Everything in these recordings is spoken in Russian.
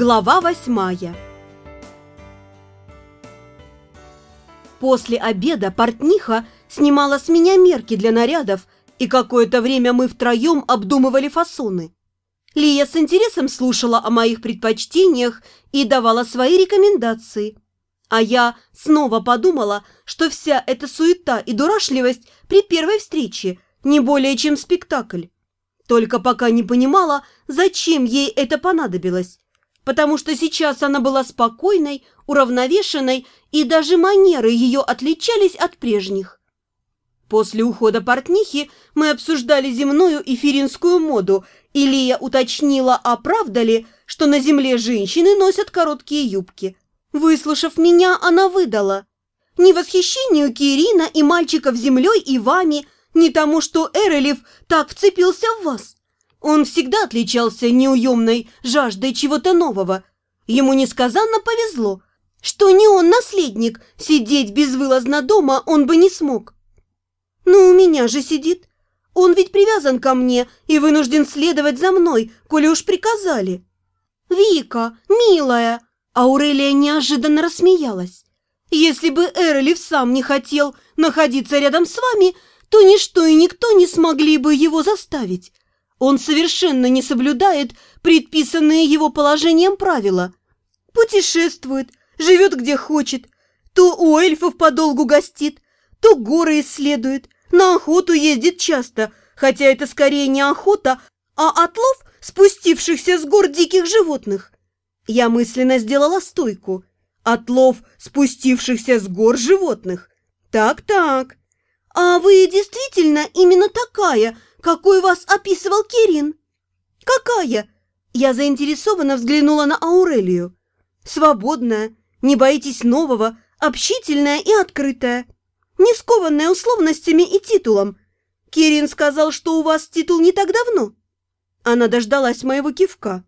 Глава восьмая После обеда портниха снимала с меня мерки для нарядов, и какое-то время мы втроем обдумывали фасоны. Лия с интересом слушала о моих предпочтениях и давала свои рекомендации. А я снова подумала, что вся эта суета и дурашливость при первой встрече не более чем спектакль. Только пока не понимала, зачем ей это понадобилось, потому что сейчас она была спокойной, уравновешенной, и даже манеры ее отличались от прежних. После ухода портнихи мы обсуждали земную и феринскую моду, и Лия уточнила, а ли, что на земле женщины носят короткие юбки. Выслушав меня, она выдала. «Не восхищению Кирина и мальчиков землей и вами, не тому, что Эрелев так вцепился в вас. Он всегда отличался неуемной жаждой чего-то нового. Ему несказанно повезло, что не он наследник, сидеть безвылазно дома он бы не смог. Но у меня же сидит. Он ведь привязан ко мне и вынужден следовать за мной, коли уж приказали. Вика, милая, Аурелия неожиданно рассмеялась. Если бы Эрлиф сам не хотел находиться рядом с вами, то ничто и никто не смогли бы его заставить. Он совершенно не соблюдает предписанные его положением правила. Путешествует, живет где хочет, то у эльфов подолгу гостит, то горы исследует, на охоту ездит часто, хотя это скорее не охота, а отлов спустившихся с гор диких животных. Я мысленно сделала стойку. Отлов спустившихся с гор животных. Так-так. А вы действительно именно такая – какой вас описывал Кирин?» «Какая?» Я заинтересованно взглянула на Аурелию. «Свободная, не боитесь нового, общительная и открытая, не скованная условностями и титулом. Кирин сказал, что у вас титул не так давно». Она дождалась моего кивка.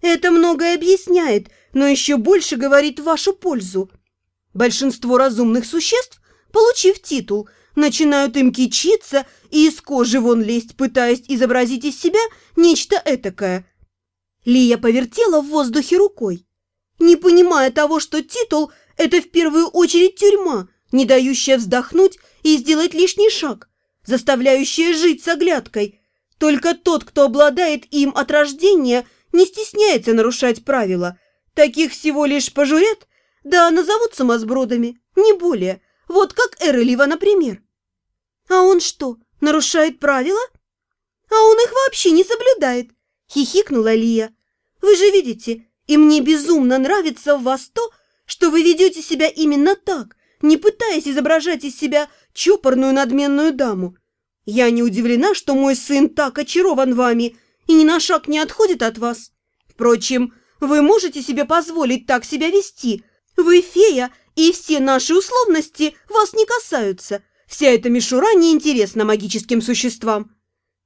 «Это многое объясняет, но еще больше говорит в вашу пользу. Большинство разумных существ, получив титул, начинают им кичиться и из кожи вон лезть, пытаясь изобразить из себя нечто этакое. Лия повертела в воздухе рукой, не понимая того, что титул – это в первую очередь тюрьма, не дающая вздохнуть и сделать лишний шаг, заставляющая жить с оглядкой. Только тот, кто обладает им от рождения, не стесняется нарушать правила. Таких всего лишь пожурят, да назовут самосбродами, не более. Вот как Эрелива, например. А он что, нарушает правила? А он их вообще не соблюдает, хихикнула Лия. Вы же видите, и мне безумно нравится в вас то, что вы ведете себя именно так, не пытаясь изображать из себя чопорную надменную даму. Я не удивлена, что мой сын так очарован вами и ни на шаг не отходит от вас. Впрочем, вы можете себе позволить так себя вести. Вы фея, и все наши условности вас не касаются. Вся эта мишура неинтересна магическим существам.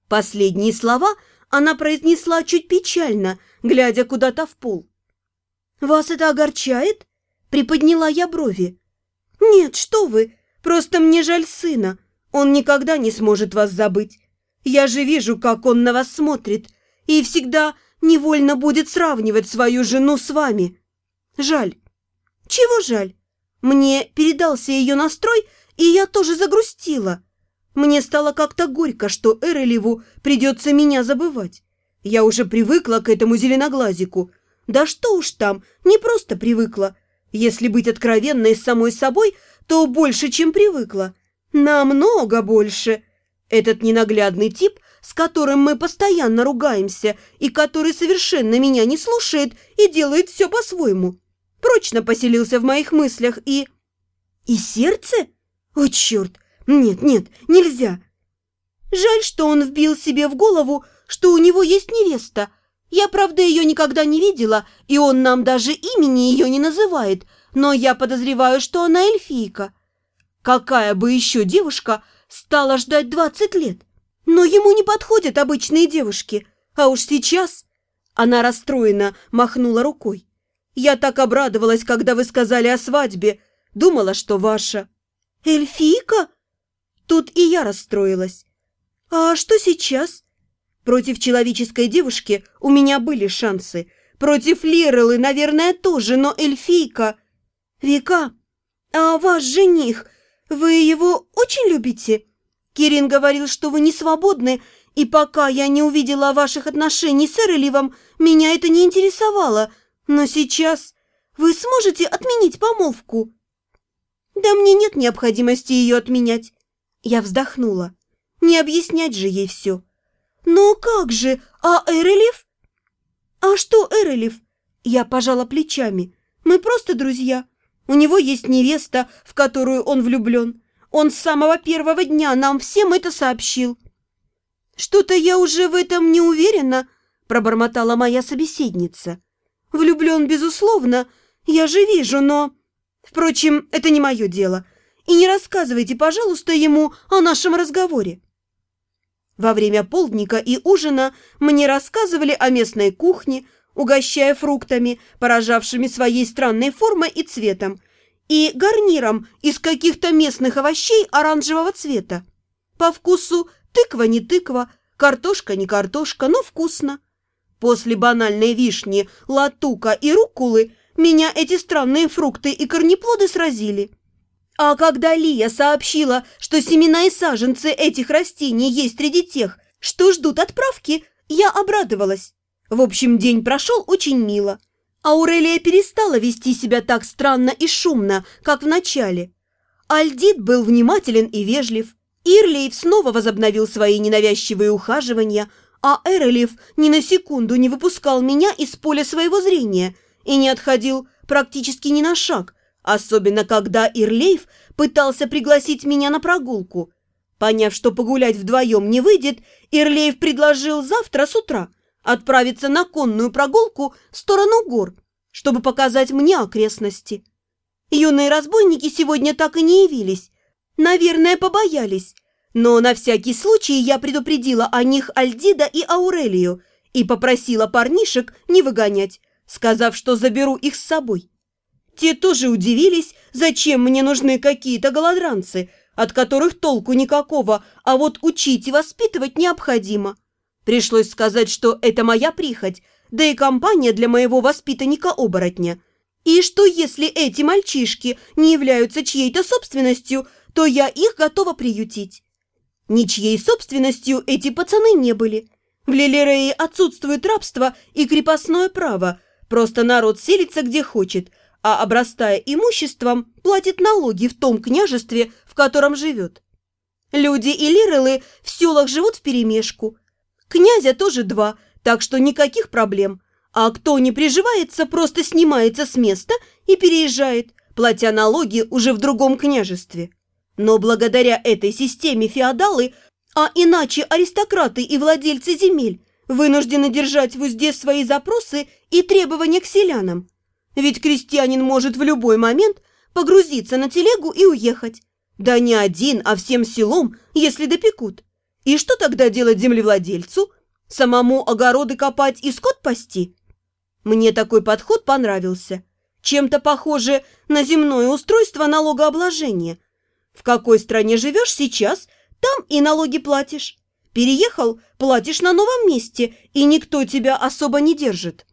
Последние слова она произнесла чуть печально, глядя куда-то в пол. «Вас это огорчает?» – приподняла я брови. «Нет, что вы, просто мне жаль сына. Он никогда не сможет вас забыть. Я же вижу, как он на вас смотрит, и всегда невольно будет сравнивать свою жену с вами. Жаль. Чего жаль? Мне передался ее настрой – и я тоже загрустила. Мне стало как-то горько, что Эрелеву придется меня забывать. Я уже привыкла к этому зеленоглазику. Да что уж там, не просто привыкла. Если быть откровенной с самой собой, то больше, чем привыкла. Намного больше. Этот ненаглядный тип, с которым мы постоянно ругаемся и который совершенно меня не слушает и делает все по-своему, прочно поселился в моих мыслях и... И сердце? «О, черт! Нет, нет, нельзя!» Жаль, что он вбил себе в голову, что у него есть невеста. Я, правда, ее никогда не видела, и он нам даже имени ее не называет, но я подозреваю, что она эльфийка. Какая бы еще девушка стала ждать двадцать лет? Но ему не подходят обычные девушки, а уж сейчас... Она расстроена, махнула рукой. Я так обрадовалась, когда вы сказали о свадьбе. Думала, что ваша. «Эльфийка?» Тут и я расстроилась. «А что сейчас?» Против человеческой девушки у меня были шансы, Против Лирелы, наверное, тоже, но эльфийка... Вика, а ваш жених, вы его очень любите? Кирин говорил, что вы не свободны, и пока я не увидела ваших отношений с Эреливом, меня это не интересовало. Но сейчас вы сможете отменить помолвку?» «Да мне нет необходимости ее отменять». Я вздохнула. Не объяснять же ей все. «Но как же? А Эрелев?» «А что Эрелев?» Я пожала плечами. «Мы просто друзья. У него есть невеста, в которую он влюблен. Он с самого первого дня нам всем это сообщил». «Что-то я уже в этом не уверена», – пробормотала моя собеседница. «Влюблен, безусловно, я же вижу, но...» «Впрочем, это не мое дело. И не рассказывайте, пожалуйста, ему о нашем разговоре». Во время полдника и ужина мне рассказывали о местной кухне, угощая фруктами, поражавшими своей странной формой и цветом, и гарниром из каких-то местных овощей оранжевого цвета. По вкусу Тыква не тыква, картошка не картошка, но вкусно. После банальной вишни, латука и руккулы меня эти странные фрукты и корнеплоды сразили. А когда Лия сообщила, что семена и саженцы этих растений есть среди тех, что ждут отправки, я обрадовалась. В общем, день прошел очень мило. Аурелия перестала вести себя так странно и шумно, как в начале. Альдит был внимателен и вежлив. Ирлейв снова возобновил свои ненавязчивые ухаживания, а Эрелев ни на секунду не выпускал меня из поля своего зрения и не отходил практически ни на шаг, особенно когда Ирлейв пытался пригласить меня на прогулку. Поняв, что погулять вдвоем не выйдет, Ирлейв предложил завтра с утра отправиться на конную прогулку в сторону гор, чтобы показать мне окрестности. Юные разбойники сегодня так и не явились, Наверное, побоялись. Но на всякий случай я предупредила о них Альдида и Аурелию и попросила парнишек не выгонять, сказав, что заберу их с собой. Те тоже удивились, зачем мне нужны какие-то голодранцы, от которых толку никакого, а вот учить и воспитывать необходимо. Пришлось сказать, что это моя прихоть, да и компания для моего воспитанника-оборотня. И что если эти мальчишки не являются чьей-то собственностью – то я их готова приютить. Ничьей собственностью эти пацаны не были. В Лилерее отсутствует рабство и крепостное право, просто народ селится где хочет, а, обрастая имуществом, платит налоги в том княжестве, в котором живет. Люди и лирелы в селах живут вперемешку. Князя тоже два, так что никаких проблем. А кто не приживается, просто снимается с места и переезжает, платя налоги уже в другом княжестве. Но благодаря этой системе феодалы, а иначе аристократы и владельцы земель, вынуждены держать в узде свои запросы и требования к селянам. Ведь крестьянин может в любой момент погрузиться на телегу и уехать. Да не один, а всем селом, если допекут. И что тогда делать землевладельцу? Самому огороды копать и скот пасти? Мне такой подход понравился. Чем-то похоже на земное устройство налогообложения – в какой стране живешь сейчас, там и налоги платишь. Переехал, платишь на новом месте, и никто тебя особо не держит.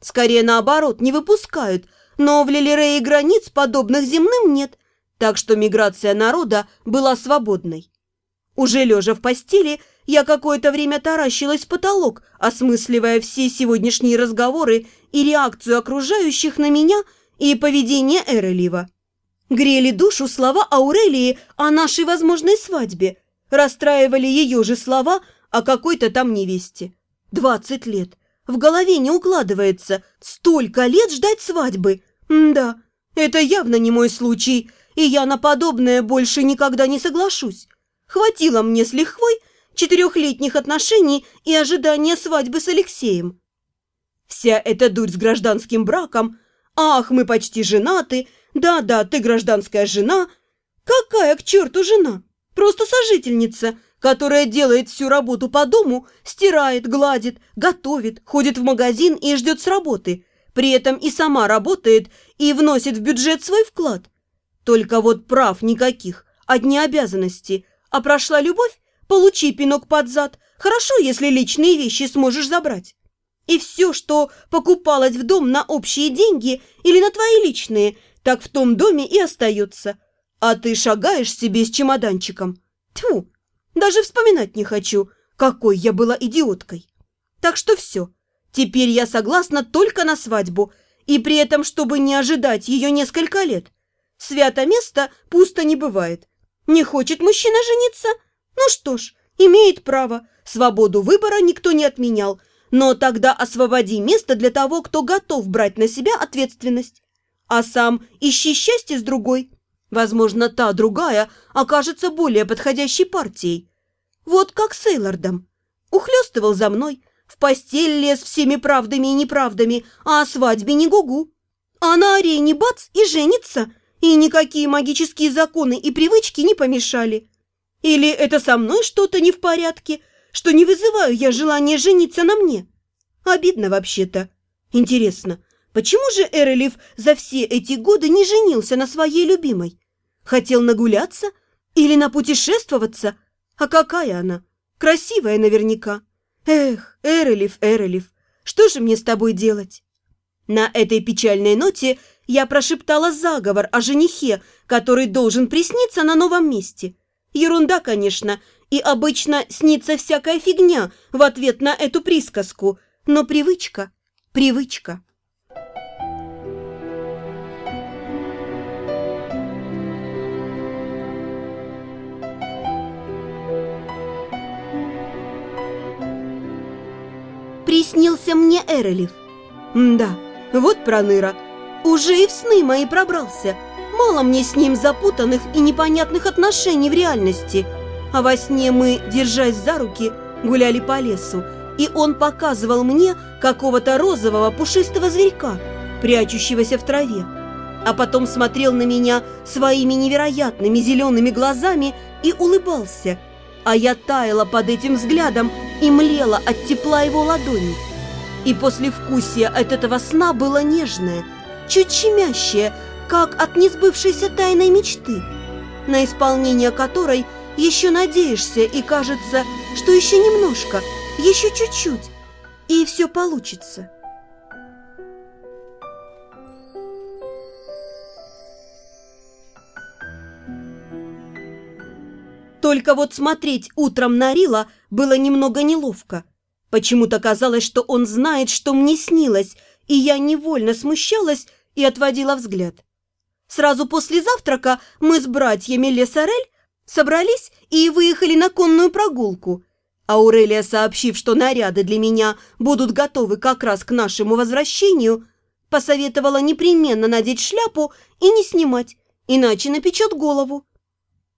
Скорее наоборот, не выпускают, но в Лилерее границ подобных земным нет, так что миграция народа была свободной. Уже лежа в постели, я какое-то время таращилась в потолок, осмысливая все сегодняшние разговоры и реакцию окружающих на меня и поведение Эрелива. Грели душу слова Аурелии о нашей возможной свадьбе. Расстраивали ее же слова о какой-то там невесте. Двадцать лет. В голове не укладывается. Столько лет ждать свадьбы. Да, это явно не мой случай, и я на подобное больше никогда не соглашусь. Хватило мне с лихвой четырехлетних отношений и ожидания свадьбы с Алексеем. Вся эта дурь с гражданским браком. Ах, мы почти женаты – да-да, ты гражданская жена. Какая к черту жена? Просто сожительница, которая делает всю работу по дому, стирает, гладит, готовит, ходит в магазин и ждет с работы. При этом и сама работает и вносит в бюджет свой вклад. Только вот прав никаких, одни обязанности. А прошла любовь? Получи пинок под зад. Хорошо, если личные вещи сможешь забрать. И все, что покупалось в дом на общие деньги или на твои личные, так в том доме и остается. А ты шагаешь себе с чемоданчиком. Тьфу, даже вспоминать не хочу, какой я была идиоткой. Так что все, теперь я согласна только на свадьбу, и при этом, чтобы не ожидать ее несколько лет. Свято место пусто не бывает. Не хочет мужчина жениться? Ну что ж, имеет право. Свободу выбора никто не отменял. Но тогда освободи место для того, кто готов брать на себя ответственность. А сам ищи счастье с другой. Возможно, та другая окажется более подходящей партией. Вот как с Эйлордом. Ухлёстывал за мной, в постель лез всеми правдами и неправдами, а о свадьбе не гугу. А на арене бац и женится, и никакие магические законы и привычки не помешали. Или это со мной что-то не в порядке, что не вызываю я желания жениться на мне? Обидно вообще-то. Интересно, почему же Эрелев за все эти годы не женился на своей любимой? Хотел нагуляться или напутешествоваться? А какая она? Красивая наверняка. Эх, Эрелев, Эрелев, что же мне с тобой делать? На этой печальной ноте я прошептала заговор о женихе, который должен присниться на новом месте. Ерунда, конечно, и обычно снится всякая фигня в ответ на эту присказку, но привычка, привычка. Приснился мне Эрелев. Да, вот проныра. Уже и в сны мои пробрался. Мало мне с ним запутанных и непонятных отношений в реальности. А во сне мы, держась за руки, гуляли по лесу, и он показывал мне какого-то розового пушистого зверька, прячущегося в траве. А потом смотрел на меня своими невероятными зелеными глазами и улыбался. А я таяла под этим взглядом и млела от тепла его ладони. И послевкусие от этого сна было нежное, чуть щемящее, как от несбывшейся тайной мечты, на исполнение которой еще надеешься и кажется, что еще немножко, еще чуть-чуть, и все получится. Только вот смотреть утром на Рила было немного неловко. Почему-то казалось, что он знает, что мне снилось, и я невольно смущалась и отводила взгляд. Сразу после завтрака мы с братьями Лесарель собрались и выехали на конную прогулку. Аурелия, сообщив, что наряды для меня будут готовы как раз к нашему возвращению, посоветовала непременно надеть шляпу и не снимать, иначе напечет голову.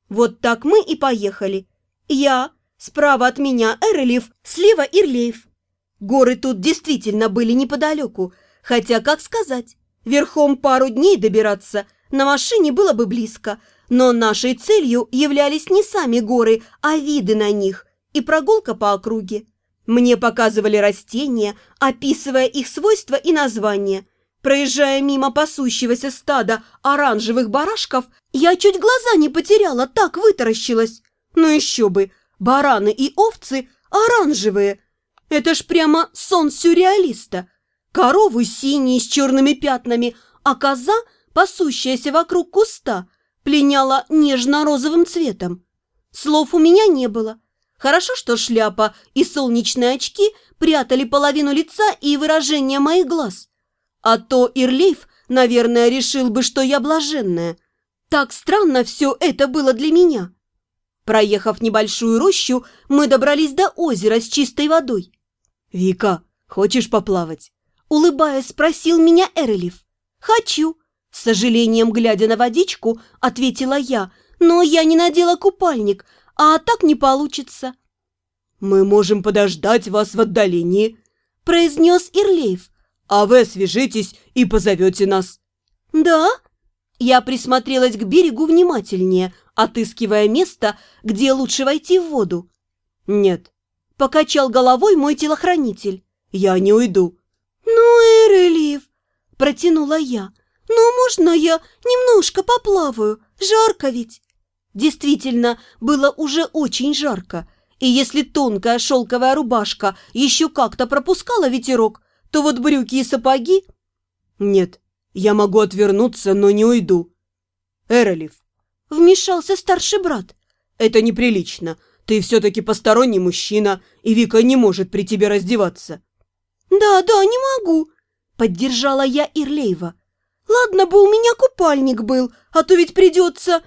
Вот так мы и поехали. Я, справа от меня Эрелев, слева Ирлеев. Горы тут действительно были неподалеку, хотя, как сказать, верхом пару дней добираться на машине было бы близко, но нашей целью являлись не сами горы, а виды на них и прогулка по округе. Мне показывали растения, описывая их свойства и названия – Проезжая мимо пасущегося стада оранжевых барашков, я чуть глаза не потеряла, так вытаращилась. Ну еще бы, бараны и овцы оранжевые. Это ж прямо сон сюрреалиста. Коровы синие с черными пятнами, а коза, пасущаяся вокруг куста, пленяла нежно-розовым цветом. Слов у меня не было. Хорошо, что шляпа и солнечные очки прятали половину лица и выражение моих глаз. А то Ирлейф, наверное, решил бы, что я блаженная. Так странно все это было для меня. Проехав небольшую рощу, мы добрались до озера с чистой водой. «Вика, хочешь поплавать?» Улыбаясь, спросил меня Эрлиф. «Хочу», — с сожалением глядя на водичку, ответила я, «но я не надела купальник, а так не получится». «Мы можем подождать вас в отдалении», — произнес Ирлеев, а вы освежитесь и позовете нас». «Да?» Я присмотрелась к берегу внимательнее, отыскивая место, где лучше войти в воду. «Нет», — покачал головой мой телохранитель. «Я не уйду». «Ну, Эрелив», — протянула я. «Ну, можно я немножко поплаваю? Жарко ведь». Действительно, было уже очень жарко, И если тонкая шелковая рубашка еще как-то пропускала ветерок, то вот брюки и сапоги... Нет, я могу отвернуться, но не уйду. Эролев. Вмешался старший брат. Это неприлично. Ты все-таки посторонний мужчина, и Вика не может при тебе раздеваться. Да, да, не могу. Поддержала я Ирлеева. Ладно бы у меня купальник был, а то ведь придется